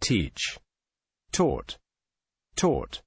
teach, taught, taught.